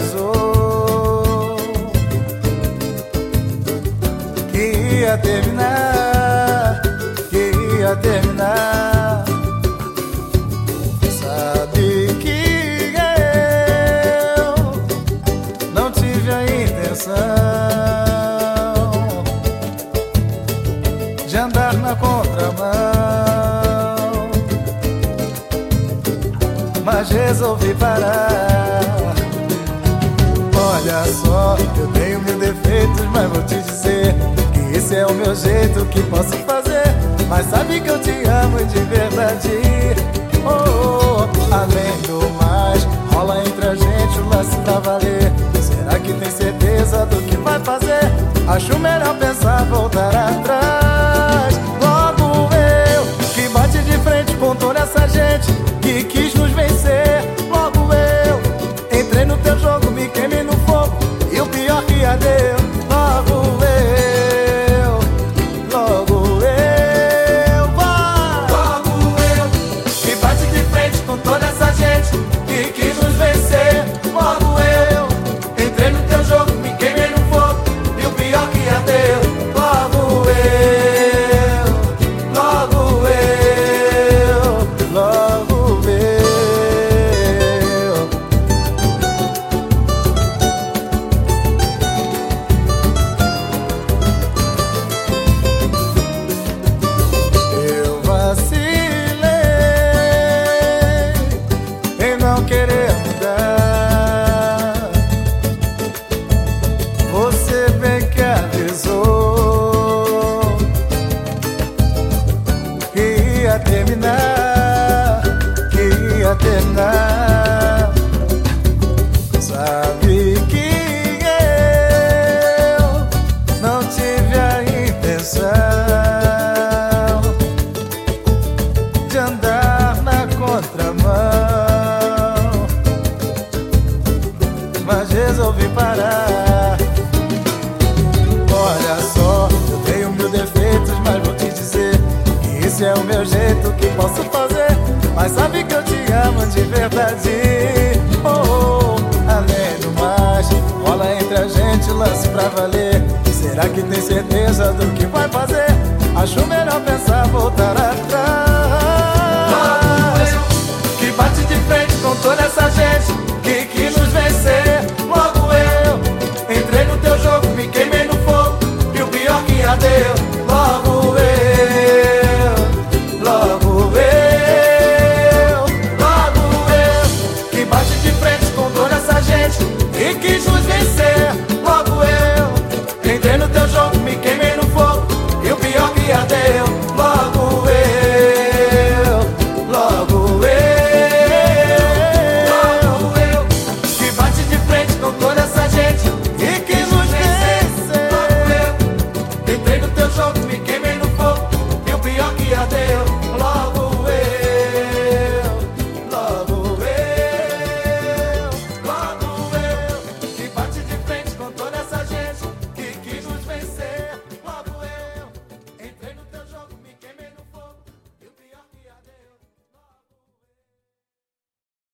avisou que ia terminar, que ia terminar. Sabe que eu não tive a intenção de andar na contramão, mas resolvi parar. Olha só, eu tenho mil defeitos, mas vou te dizer que esse é o meu jeito que posso fazer. Mas sabe que eu te amo de verdade. Oh, oh, oh. além do mais, rola entre a gente o lance pra valer. Será que tem certeza do que vai fazer? Acho melhor pensar voltar atrás. Ia amo de verdade. Oh, oh, além do mais, rola entre a gente lance pra valer. Será que tem certeza do que vai fazer? Acho melhor pensar voltar atrás. Que bate de frente com toda essa gente quis nos vencer, logo eu. Entrei no teu jogo, me queimei no fogo e o pior que ardeu, logo eu, logo eu, logo eu. Que bate de frente com toda essa gente e quis nos vencer, logo eu. Entrei no teu jogo, me queimei